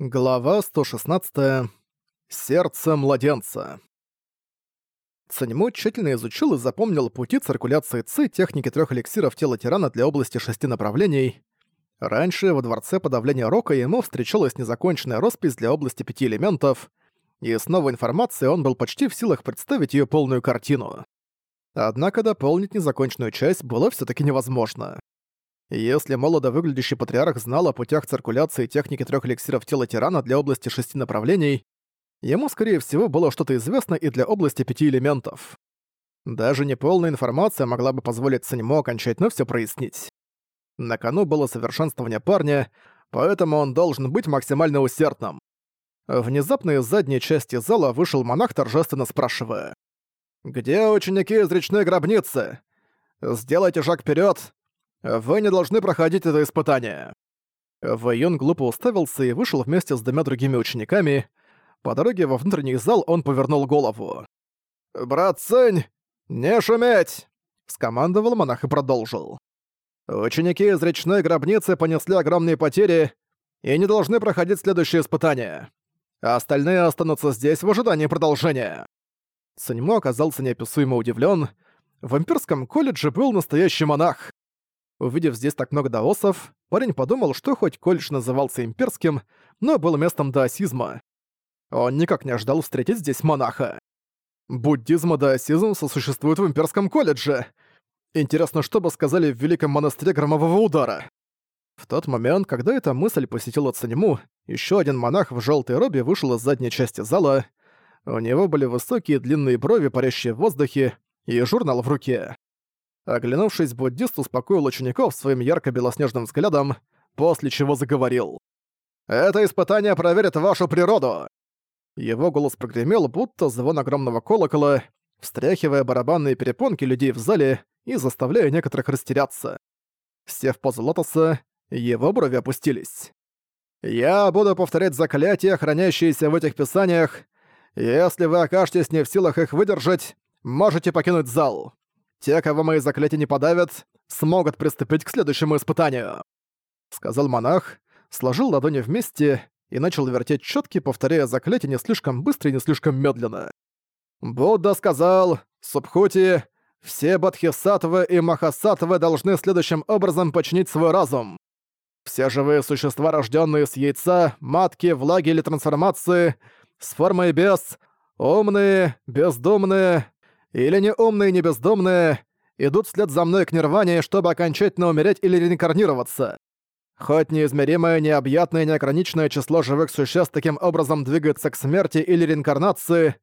Глава 116. Сердце младенца. Цаньму тщательно изучил и запомнил пути циркуляции ЦИ техники трех эликсиров тела тирана для области шести направлений. Раньше во дворце подавления Рока ему встречалась незаконченная роспись для области пяти элементов, и с новой информацией он был почти в силах представить ее полную картину. Однако дополнить незаконченную часть было все таки невозможно. Если молодо выглядящий патриарх знал о путях циркуляции техники трех эликсиров тела тирана для области шести направлений, ему, скорее всего, было что-то известно и для области пяти элементов. Даже неполная информация могла бы позволить Санему окончательно все прояснить. На кону было совершенствование парня, поэтому он должен быть максимально усердным. Внезапно из задней части зала вышел монах, торжественно спрашивая. «Где ученики из речной гробницы? Сделайте шаг вперед вы не должны проходить это испытание». Вэйон глупо уставился и вышел вместе с двумя другими учениками. По дороге во внутренний зал он повернул голову. «Брат Цинь, не шуметь!» — скомандовал монах и продолжил. «Ученики из речной гробницы понесли огромные потери и не должны проходить следующее испытание. А остальные останутся здесь в ожидании продолжения». Циньмо оказался неописуемо удивлен. В имперском колледже был настоящий монах. Увидев здесь так много даосов, парень подумал, что хоть колледж назывался имперским, но был местом даосизма. Он никак не ожидал встретить здесь монаха. Буддизм и даосизм сосуществуют в имперском колледже. Интересно, что бы сказали в Великом монастыре Громового Удара? В тот момент, когда эта мысль посетила Цанему, еще один монах в желтой робе вышел из задней части зала. У него были высокие длинные брови, парящие в воздухе, и журнал в руке. Оглянувшись, буддист успокоил учеников своим ярко-белоснежным взглядом, после чего заговорил. «Это испытание проверит вашу природу!» Его голос прогремел, будто звон огромного колокола, встряхивая барабанные перепонки людей в зале и заставляя некоторых растеряться. Сев в позу лотоса, его брови опустились. «Я буду повторять заклятия, хранящиеся в этих писаниях. Если вы окажетесь не в силах их выдержать, можете покинуть зал. Те, кого мои заклятия не подавят, смогут приступить к следующему испытанию», — сказал монах, сложил ладони вместе и начал вертеть четки, повторяя заклятие не слишком быстро и не слишком медленно. «Будда сказал, Субхути, все бодхисаттвы и махасаттвы должны следующим образом починить свой разум. Все живые существа, рожденные с яйца, матки, влаги или трансформации, с формой без, умные, бездумные, или неумные, не бездомные, идут вслед за мной к нирване, чтобы окончательно умереть или реинкарнироваться. Хоть неизмеримое, необъятное, неограниченное число живых существ таким образом двигается к смерти или реинкарнации,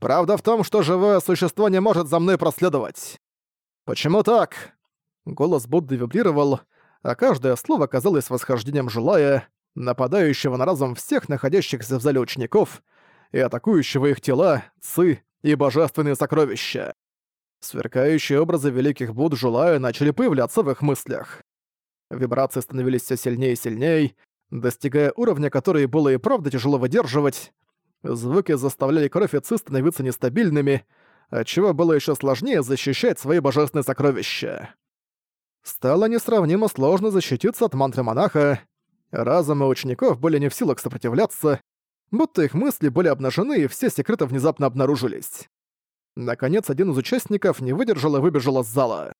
правда в том, что живое существо не может за мной проследовать. Почему так? Голос Будды вибрировал, а каждое слово казалось восхождением желая, нападающего на разум всех находящихся в зале учеников и атакующего их тела, ци, и божественные сокровища. Сверкающие образы великих Будд Жулая начали появляться в их мыслях. Вибрации становились все сильнее и сильнее, достигая уровня, который было и правда тяжело выдерживать. Звуки заставляли кровь и становиться нестабильными, отчего было еще сложнее защищать свои божественные сокровища. Стало несравнимо сложно защититься от мантры монаха. Разумы учеников были не в силах сопротивляться, будто их мысли были обнажены и все секреты внезапно обнаружились. Наконец, один из участников не выдержал и выбежал из зала.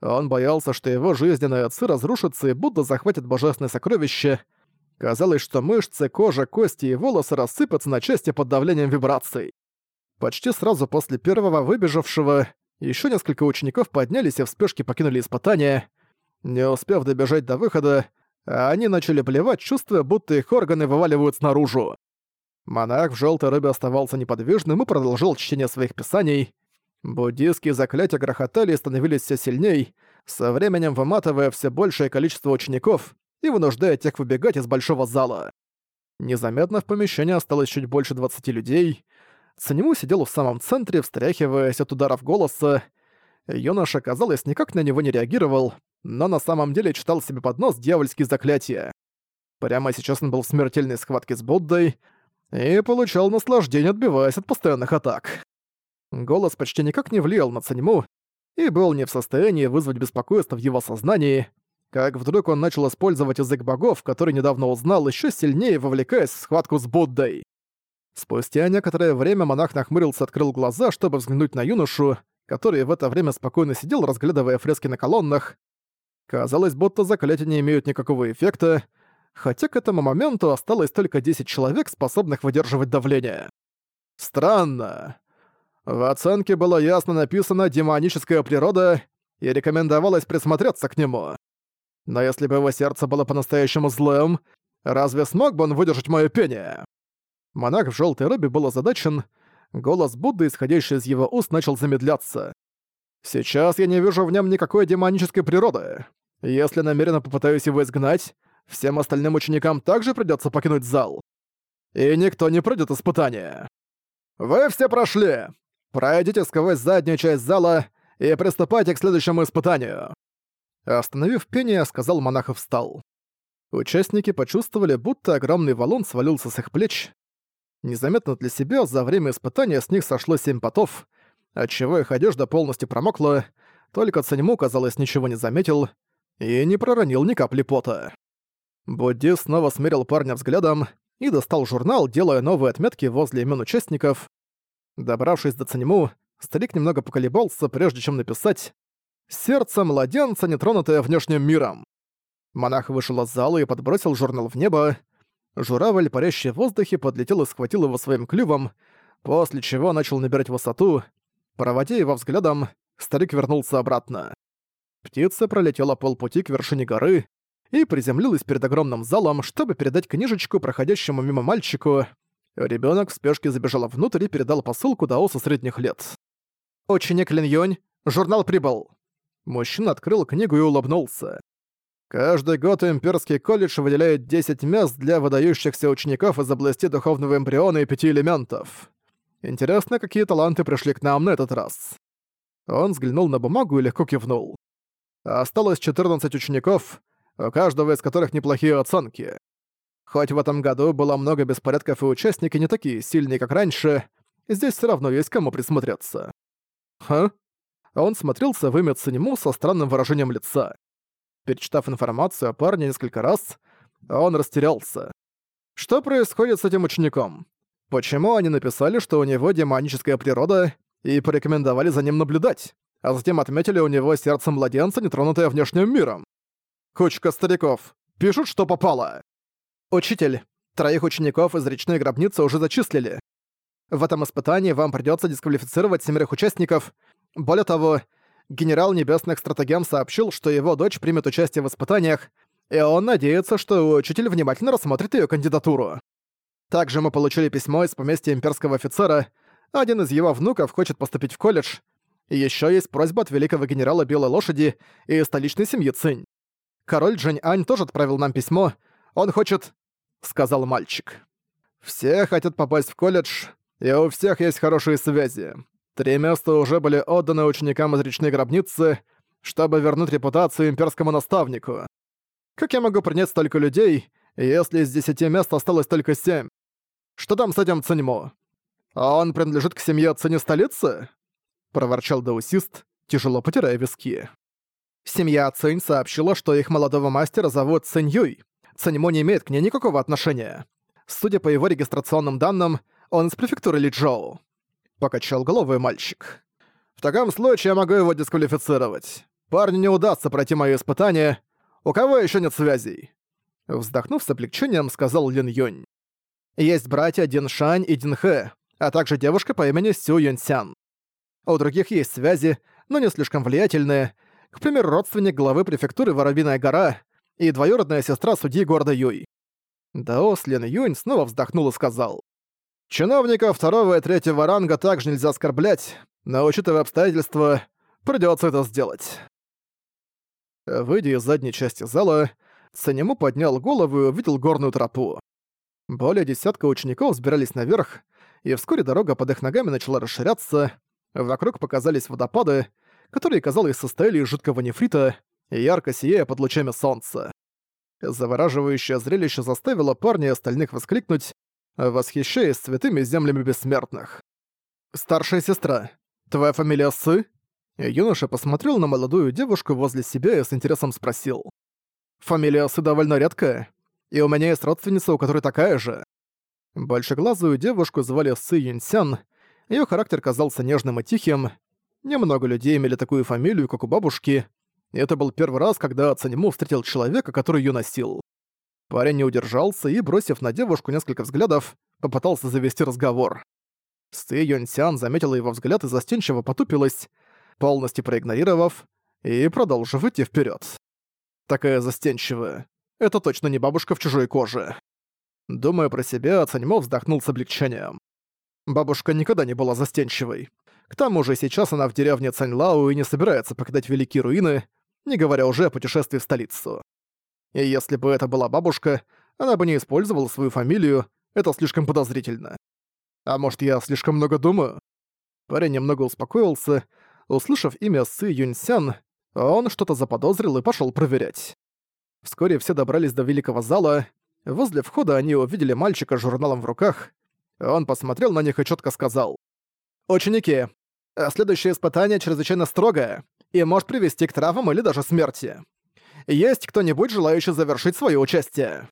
Он боялся, что его жизненные отцы разрушатся и Будда захватит божественное сокровище. Казалось, что мышцы, кожа, кости и волосы рассыпятся на части под давлением вибраций. Почти сразу после первого выбежавшего еще несколько учеников поднялись и в спешке покинули испытание. Не успев добежать до выхода, они начали плевать, чувствуя, будто их органы вываливаются наружу. Монах в желтой рыбе оставался неподвижным и продолжил чтение своих писаний. Буддийские заклятия грохотали и становились все сильней, со временем выматывая все большее количество учеников и вынуждая тех выбегать из большого зала. Незаметно в помещении осталось чуть больше 20 людей. Цанему сидел в самом центре, встряхиваясь от ударов голоса. Юноша, казалось, никак на него не реагировал, но на самом деле читал себе под нос дьявольские заклятия. Прямо сейчас он был в смертельной схватке с Буддой, и получал наслаждение, отбиваясь от постоянных атак. Голос почти никак не влиял на Цаньму и был не в состоянии вызвать беспокойство в его сознании. как вдруг он начал использовать язык богов, который недавно узнал, еще сильнее вовлекаясь в схватку с Буддой. Спустя некоторое время монах нахмурился, открыл глаза, чтобы взглянуть на юношу, который в это время спокойно сидел, разглядывая фрески на колоннах. Казалось, будто заклятия не имеют никакого эффекта, хотя к этому моменту осталось только 10 человек, способных выдерживать давление. Странно. В оценке было ясно написано «демоническая природа» и рекомендовалось присмотреться к нему. Но если бы его сердце было по-настоящему злым, разве смог бы он выдержать моё пение? Монах в жёлтой робе был озадачен, голос Будды, исходящий из его уст, начал замедляться. «Сейчас я не вижу в нем никакой демонической природы. Если намеренно попытаюсь его изгнать, всем остальным ученикам также придётся покинуть зал. И никто не пройдет испытание. Вы все прошли! Пройдите сквозь заднюю часть зала и приступайте к следующему испытанию. Остановив пение, сказал монах и встал. Участники почувствовали, будто огромный валун свалился с их плеч. Незаметно для себя за время испытания с них сошло семь потов, отчего их одежда полностью промокла, только Цаньму, казалось, ничего не заметил и не проронил ни капли пота. Буддист снова смерил парня взглядом и достал журнал, делая новые отметки возле имен участников. Добравшись до Цаньму, старик немного поколебался, прежде чем написать Сердце младенца, нетронутое внешним миром. Монах вышел из зала и подбросил журнал в небо. Журавль, парящий в воздухе, подлетел и схватил его своим клювом, после чего начал набирать высоту. Проводя его взглядом, старик вернулся обратно. Птица пролетела полпути к вершине горы и приземлилась перед огромным залом, чтобы передать книжечку проходящему мимо мальчику. Ребенок в спешке забежал внутрь и передал посылку Даосу средних лет. «Ученик Лин Юнь, журнал прибыл!» Мужчина открыл книгу и улыбнулся. Каждый год Имперский колледж выделяет 10 мест для выдающихся учеников из области духовного эмбриона и пяти элементов. Интересно, какие таланты пришли к нам на этот раз. Он взглянул на бумагу и легко кивнул. Осталось 14 учеников, каждого из которых неплохие оценки. Хоть в этом году было много беспорядков и участники не такие сильные, как раньше, здесь все равно есть кому присмотреться. Ха? он смотрелся в имя Циньму со странным выражением лица. Перечитав информацию о парне несколько раз, он растерялся. Что происходит с этим учеником? Почему они написали, что у него демоническая природа, и порекомендовали за ним наблюдать, а затем отметили у него сердце младенца, нетронутое внешним миром? Кучка стариков. Пишут, что попало. Учитель, троих учеников из речной гробницы уже зачислили. В этом испытании вам придется дисквалифицировать семерых участников, более того, генерал Небесных Стратегем сообщил, что его дочь примет участие в испытаниях, и он надеется, что учитель внимательно рассмотрит ее кандидатуру. Также мы получили письмо из поместья имперского офицера, один из его внуков хочет поступить в колледж, и ещё есть просьба от великого генерала Белой Лошади и столичной семьи Цинь. Король Джень Ань тоже отправил нам письмо, он хочет... — сказал мальчик. «Все хотят попасть в колледж, и у всех есть хорошие связи. Три места уже были отданы ученикам из речной гробницы, чтобы вернуть репутацию имперскому наставнику. Как я могу принять столько людей, если из десяти мест осталось только семь? Что там с этим Циньмо? А он принадлежит к семье Цини столицы? Проворчал даусист, тяжело потирая виски. Семья Цинь сообщила, что их молодого мастера зовут Цинь Юй. Циньмо не имеет к ней никакого отношения. Судя по его регистрационным данным, он из префектуры Личжоу. — покачал головой мальчик. «В таком случае я могу его дисквалифицировать. Парню не удастся пройти моё испытание. У кого ещё нет связей?» Вздохнув с облегчением, сказал Лин Юнь. «Есть братья Дин Шань и Дин Хэ, а также девушка по имени Сю Юнь Сян. У других есть связи, но не слишком влиятельные. К примеру, родственник главы префектуры Воробиная гора и двоюродная сестра судьи города Юй». Даос Лин Юнь снова вздохнул и сказал. Чиновников второго и третьего ранга также нельзя оскорблять, но учитывая обстоятельства, придётся это сделать. Выйдя из задней части зала, Санему поднял голову и увидел горную тропу. Более десятка учеников взбирались наверх, и вскоре дорога под их ногами начала расширяться, вокруг показались водопады, которые, казалось, состояли из жидкого нефрита, ярко сияя под лучами солнца. Завораживающее зрелище заставило парня и остальных воскликнуть, восхищаясь святыми землями бессмертных. «Старшая сестра, твоя фамилия Сы?» Юноша посмотрел на молодую девушку возле себя и с интересом спросил. Фамилия Сы довольно редкая, и у меня есть родственница, у которой такая же». Большеглазую девушку звали Сы Юньсян, Её характер казался нежным и тихим. Немного людей имели такую фамилию, как у бабушки, и это был первый раз, когда Цанему встретил человека, который её носил. Парень не удержался и, бросив на девушку несколько взглядов, попытался завести разговор. Сы Юньсян заметила его взгляд и застенчиво потупилась, полностью проигнорировав, и продолжив идти вперед. Такая застенчивая. Это точно не бабушка в чужой коже. Думая про себя, Цаньмо вздохнул с облегчением. Бабушка никогда не была застенчивой. К тому же сейчас она в деревне Цаньлау и не собирается покидать великие руины, не говоря уже о путешествии в столицу. И если бы это была бабушка, она бы не использовала свою фамилию, это слишком подозрительно. А может, я слишком много думаю? Парень немного успокоился. Услышав имя Сы Юньсян, он что-то заподозрил и пошел проверять. Вскоре все добрались до великого зала. Возле входа они увидели мальчика с журналом в руках. Он посмотрел на них и четко сказал. «Ученики, следующее испытание чрезвычайно строгое и может привести к травмам или даже смерти. Есть кто-нибудь, желающий завершить свое участие?»